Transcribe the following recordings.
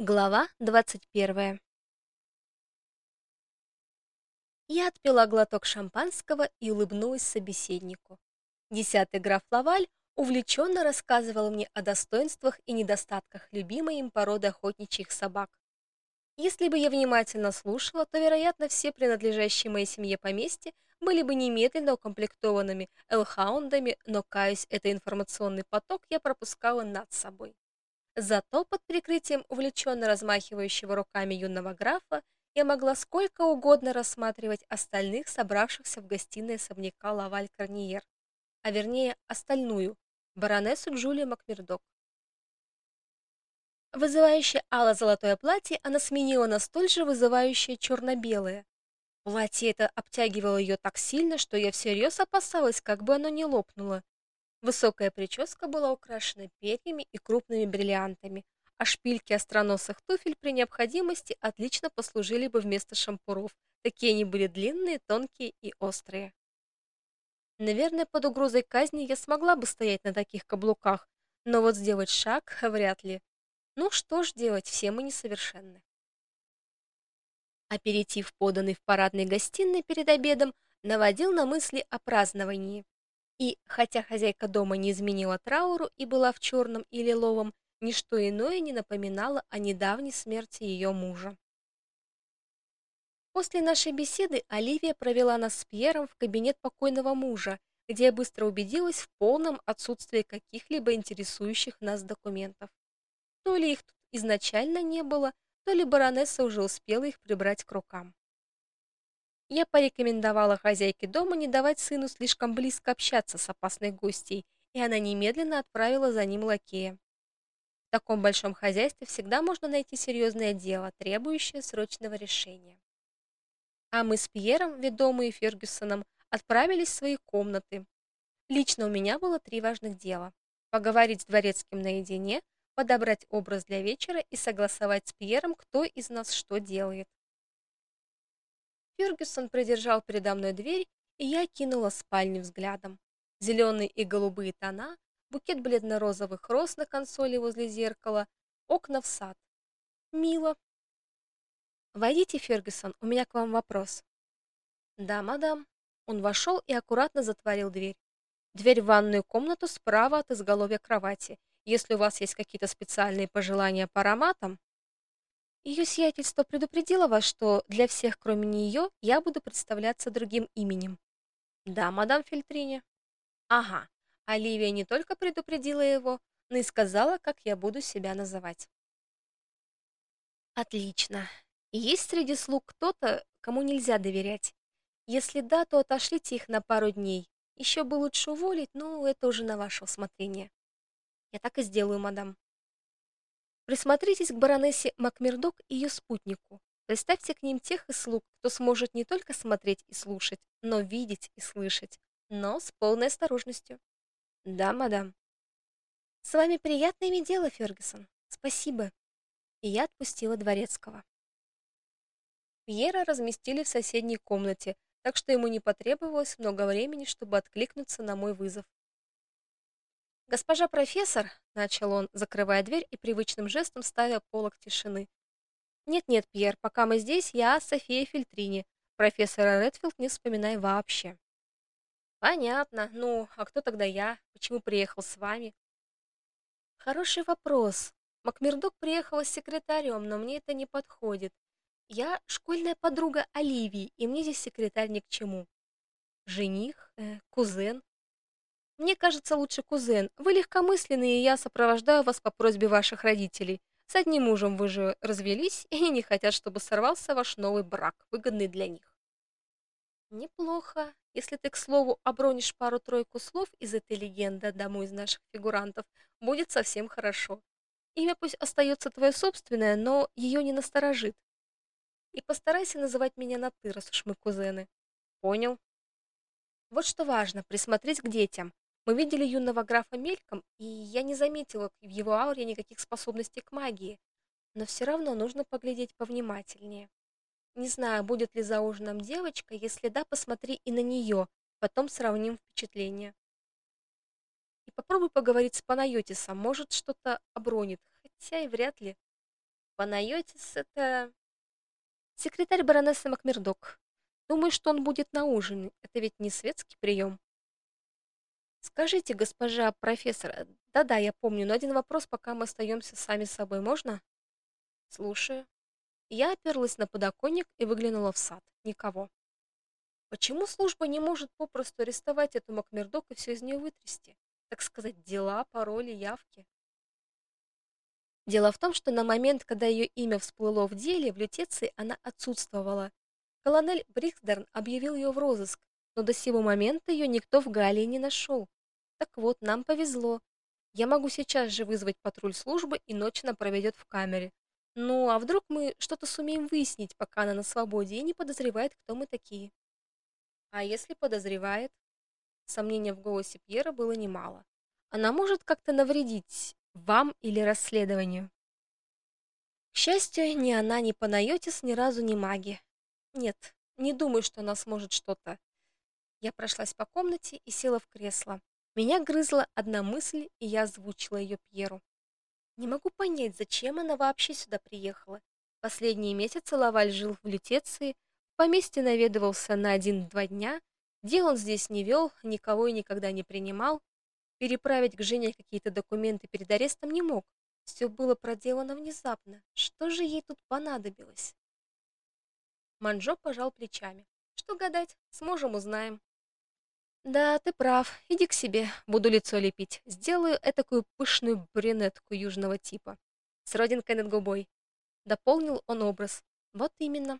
Глава 21. Я отпила глоток шампанского и улыбнулась собеседнику. Десятый граф Лаваль увлеченно рассказывал мне о достоинствах и недостатках любимой им породы охотничьих собак. Если бы я внимательно слушала, то, вероятно, все принадлежащие моей семье поместья были бы немедленно укомплектованными элхаундами, но, каюсь, этот информационный поток я пропускала над собой. Зато под прикрытием увлеченно размахивающего руками юного графа я могла сколько угодно рассматривать остальных, собравшихся в гостиной особняка Лаваль-Карниер, а вернее остальную, баронессу Джулию Макмердок. Вызывающее ало-золотое платье она сменила на столь же вызывающее черно-белое. Платье это обтягивало ее так сильно, что я всерьез опасалась, как бы оно не лопнуло. Высокая прическа была украшена перьями и крупными бриллиантами, а шпильки остроносых туфель при необходимости отлично послужили бы вместо шампуров. Такие они были длинные, тонкие и острые. Наверное, под угрозой казни я смогла бы стоять на таких каблуках, но вот сделать шаг вряд ли. Ну что ж делать, все мы несовершенны. Аперитив, поданный в парадной гостиной перед обедом, наводил на мысли о праздновании. И хотя хозяйка дома не изменила трауру и была в черном и лиловом, ничто иное не напоминало о недавней смерти ее мужа. После нашей беседы Оливия провела нас с Пьером в кабинет покойного мужа, где я быстро убедилась в полном отсутствии каких-либо интересующих нас документов. То ли их тут изначально не было, то ли баронесса уже успела их прибрать к рукам. Я порекомендовала хозяйке дома не давать сыну слишком близко общаться с опасной гостьей, и она немедленно отправила за ним лакея. В таком большом хозяйстве всегда можно найти серьезное дело, требующее срочного решения. А мы с Пьером, ведомые Фергюсоном, отправились в свои комнаты. Лично у меня было три важных дела: поговорить с дворецким наедине, подобрать образ для вечера и согласовать с Пьером, кто из нас что делает. Фергюсон придержал передо мной дверь, и я кинула спальню взглядом. Зеленые и голубые тона, букет бледно-розовых роз на консоли возле зеркала, окна в сад. Мило. Войдите, Фергюсон, у меня к вам вопрос. Да, мадам. Он вошел и аккуратно затворил дверь. Дверь в ванную комнату справа от изголовья кровати. Если у вас есть какие-то специальные пожелания по ароматам, ее сиятельство предупредило вас, что для всех, кроме нее, я буду представляться другим именем. Да, мадам Фильтрини. Ага. Оливия не только предупредила его, но и сказала, как я буду себя называть. Отлично. Есть среди слуг кто-то, кому нельзя доверять? Если да, то отошлите их на пару дней. Еще бы лучше уволить, но это уже на ваше усмотрение. Я так и сделаю, мадам. Присмотритесь к баронессе Макмердок и ее спутнику. Представьте к ним тех из слуг, кто сможет не только смотреть и слушать, но видеть и слышать, но с полной осторожностью. Да, мадам. С вами приятно иметь дело, Фергюсон. Спасибо. И я отпустила дворецкого. Пьера разместили в соседней комнате, так что ему не потребовалось много времени, чтобы откликнуться на мой вызов. Госпожа профессор, начал он, закрывая дверь и привычным жестом ставя полог тишины. Нет-нет, Пьер, пока мы здесь, я София Фильтрини. Профессора Редфилд не вспоминай вообще. Понятно. Ну, а кто тогда я? Почему приехал с вами? Хороший вопрос. Макмердок приехала с секретарем, но мне это не подходит. Я школьная подруга Оливии, и мне здесь секретарь ни к чему. Жених, э, кузен, мне кажется, лучше кузен. Вы легкомысленный, и я сопровождаю вас по просьбе ваших родителей. С одним мужем вы же развелись, и они не хотят, чтобы сорвался ваш новый брак, выгодный для них. Неплохо. Если ты, к слову, обронишь пару-тройку слов из этой легенды одному из наших фигурантов, будет совсем хорошо. Имя пусть остается твое собственное, но ее не насторожит. И постарайся называть меня на ты, раз уж мы кузены. Понял? Вот что важно присмотреть к детям. Мы видели юного графа мельком, и я не заметила в его ауре никаких способностей к магии, но все равно нужно поглядеть повнимательнее. Не знаю, будет ли за ужином девочка, если да, посмотри и на нее, потом сравним впечатления. И попробуй поговорить с Панайотисом, может, что-то обронит, хотя и вряд ли. Панайотис — это... Секретарь баронессы Макмердок. Думаю, что он будет на ужин. Это ведь не светский прием. Скажите, госпожа профессор, да-да, я помню, но один вопрос, пока мы остаемся сами с собой, можно? Слушаю. Я оперлась на подоконник и выглянула в сад. Никого. Почему служба не может попросту арестовать эту Макмердок и все из нее вытрясти? Так сказать, дела, пароли, явки. Дело в том, что на момент, когда ее имя всплыло в деле, в Лютеции она отсутствовала. Колонель Бриксдерн объявил ее в розыск, но до сего момента ее никто в Галлии не нашел. Так вот, нам повезло. Я могу сейчас же вызвать патруль службы, и ночь она проведет в камере. Ну, а вдруг мы что-то сумеем выяснить, пока она на свободе и не подозревает, кто мы такие? А если подозревает? Сомнения в голосе Пьера было немало. Она может как-то навредить вам или расследованию. К счастью, ни она, ни Панайотис ни разу не маги. Нет, не думаю, что она сможет что-то. Я прошлась по комнате и села в кресло. Меня грызла одна мысль, и я озвучила ее Пьеру. Не могу понять, зачем она вообще сюда приехала. Последние месяцы Лаваль жил в Лютеции, в поместье наведывался на один-два дня, дел он здесь не вел, никого и никогда не принимал, переправить к жене какие-то документы перед арестом не мог. Все было проделано внезапно. Что же ей тут понадобилось? Манжо пожал плечами. Что гадать, сможем узнаем. Да, ты прав. Иди к себе, буду лицо лепить. Сделаю этакую пышную брюнетку южного типа. С родинкой над губой. Дополнил он образ. Вот именно.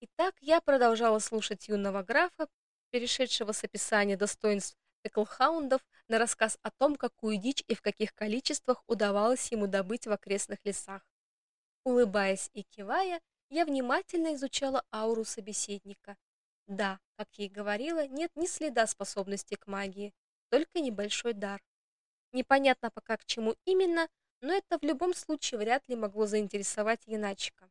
Итак, я продолжала слушать юного графа, перешедшего с описания достоинств эклхаундов на рассказ о том, какую дичь и в каких количествах удавалось ему добыть в окрестных лесах. Улыбаясь и кивая, я внимательно изучала ауру собеседника, да, как я и говорила, нет ни следа способности к магии, только небольшой дар. Непонятно пока к чему именно, но это в любом случае вряд ли могло заинтересовать Яначика.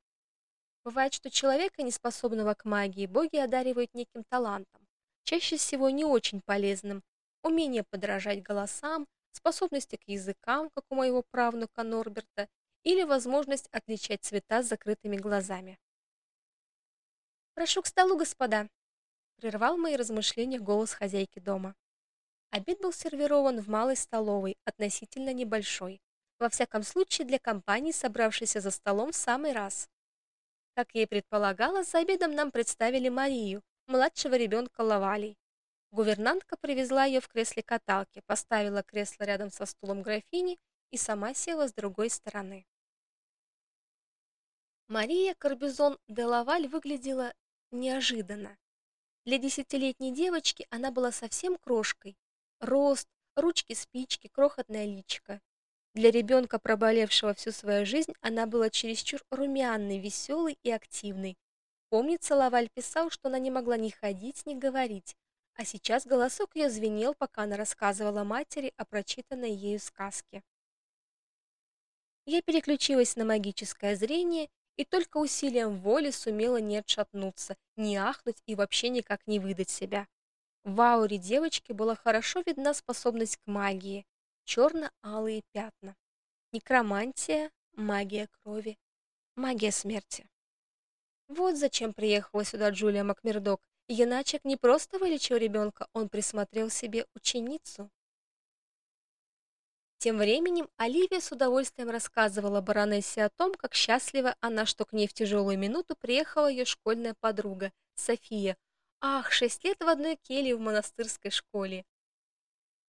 Бывает, что человека, неспособного к магии, боги одаривают неким талантом, чаще всего не очень полезным, умение подражать голосам, способности к языкам, как у моего правнука Норберта, или возможность отличать цвета с закрытыми глазами. «Прошу к столу, господа», прервал мои размышления голос хозяйки дома. Обед был сервирован в малой столовой, относительно небольшой. Во всяком случае, для компании, собравшейся за столом в самый раз. Как я и предполагала, за обедом нам представили Марию, младшего ребенка Лавалей. Гувернантка привезла ее в кресле каталки, поставила кресло рядом со стулом графини и сама села с другой стороны. Мария Карбизон де Лаваль выглядела неожиданно. Для десятилетней девочки она была совсем крошкой. Рост, ручки-спички, крохотное личико. Для ребенка, проболевшего всю свою жизнь, она была чересчур румяной, веселой и активной. Помнится, Лаваль писал, что она не могла ни ходить, ни говорить, а сейчас голосок ее звенел, пока она рассказывала матери о прочитанной ею сказке. Я переключилась на магическое зрение и только усилием воли сумела не отшатнуться, не ахнуть и вообще никак не выдать себя. В ауре девочки была хорошо видна способность к магии, черно-алые пятна. Некромантия, магия крови, магия смерти. Вот зачем приехала сюда Джулия Макмердок. Яначек не просто вылечил ребенка, он присмотрел себе ученицу. Тем временем Оливия с удовольствием рассказывала баронессе о том, как счастлива она, что к ней в тяжелую минуту приехала ее школьная подруга София. Ах, шесть лет в одной келье в монастырской школе.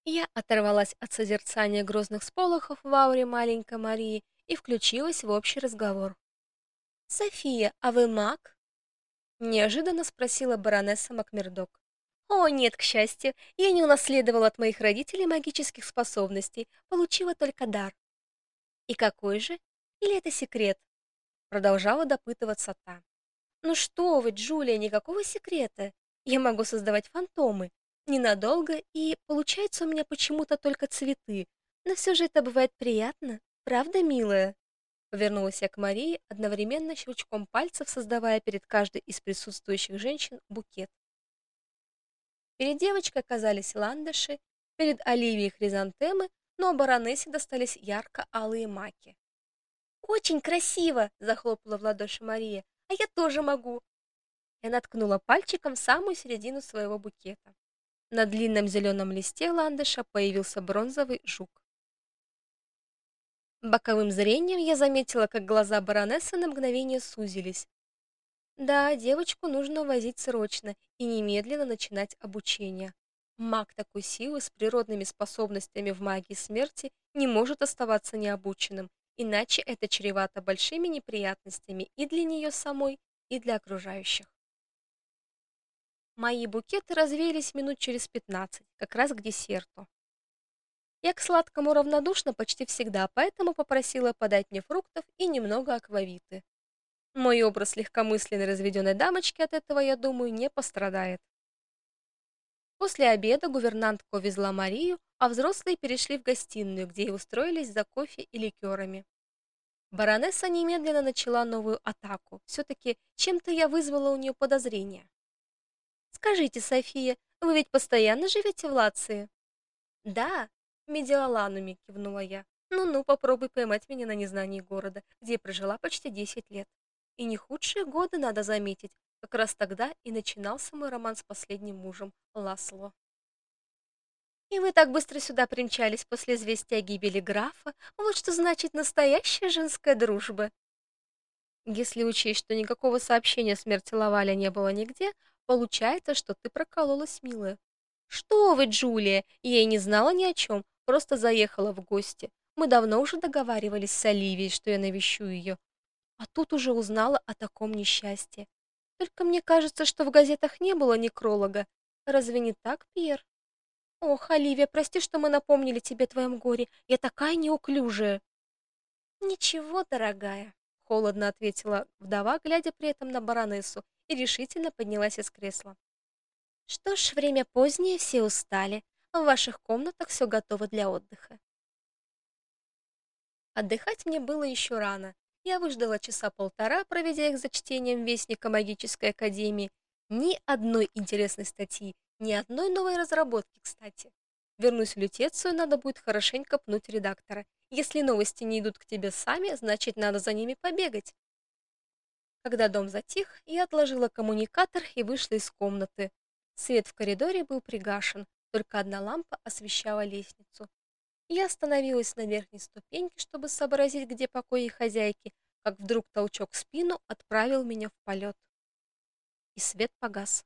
Я оторвалась от созерцания грозных сполохов в ауре маленькой Марии и включилась в общий разговор. «София, а вы маг?» Неожиданно спросила баронесса Макмердок. О, нет, к счастью, я не унаследовала от моих родителей магических способностей, получила только дар. И какой же? Или это секрет? Продолжала допытываться та. Ну что вы, Джулия, никакого секрета. Я могу создавать фантомы. Ненадолго, и получается у меня почему-то только цветы. Но все же это бывает приятно. Правда, милая? Повернулась я к Марии, одновременно щелчком пальцев создавая перед каждой из присутствующих женщин букет. Перед девочкой оказались ландыши, перед Оливией хризантемы, но баронессе достались ярко-алые маки. «Очень красиво!» — захлопала в ладоши Мария. «А я тоже могу!» Я наткнула пальчиком в самую середину своего букета. На длинном зеленом листе ландыша появился бронзовый жук. Боковым зрением я заметила, как глаза баронессы на мгновение сузились. Да, девочку нужно возить срочно и немедленно начинать обучение. Маг такой силы с природными способностями в магии смерти не может оставаться необученным, иначе это чревато большими неприятностями и для нее самой, и для окружающих. Мои букеты развеялись минут через пятнадцать, как раз к десерту. Я к сладкому равнодушна почти всегда, поэтому попросила подать мне фруктов и немного аквавиты. Мой образ легкомысленной разведенной дамочки от этого, я думаю, не пострадает. После обеда гувернантка увезла Марию, а взрослые перешли в гостиную, где и устроились за кофе и ликерами. Баронесса немедленно начала новую атаку. все таки чем-то я вызвала у нее подозрение. Скажите, София, вы ведь постоянно живете в Лации? Да, Медиалануми, кивнула я. Ну-ну, попробуй поймать меня на незнании города, где прожила почти 10 лет. И не худшие годы, надо заметить. Как раз тогда и начинался мой роман с последним мужем, Ласло. И вы так быстро сюда примчались после известия о гибели графа? Вот что значит настоящая женская дружба. Если учесть, что никакого сообщения о смерти Лаваля не было нигде, получается, что ты прокололась, милая. Что вы, Джулия? Я и не знала ни о чем. Просто заехала в гости. Мы давно уже договаривались с Оливией, что я навещу ее. А тут уже узнала о таком несчастье. Только мне кажется, что в газетах не было некролога. Разве не так, Пьер? Ох, Оливия, прости, что мы напомнили тебе твоем горе. Я такая неуклюжая. Ничего, дорогая, холодно ответила вдова, глядя при этом на баронессу, и решительно поднялась из кресла. Что ж, время позднее, все устали. В ваших комнатах все готово для отдыха. Отдыхать мне было еще рано. Я выждала часа полтора, проведя их за чтением Вестника магической академии. Ни одной интересной статьи, ни одной новой разработки, кстати. Вернусь в Лютецию, надо будет хорошенько пнуть редактора. Если новости не идут к тебе сами, значит, надо за ними побегать. Когда дом затих, я отложила коммуникатор и вышла из комнаты. Свет в коридоре был пригашен, только одна лампа освещала лестницу. Я остановилась на верхней ступеньке, чтобы сообразить, где покои хозяйки, как вдруг толчок в спину отправил меня в полет. И свет погас.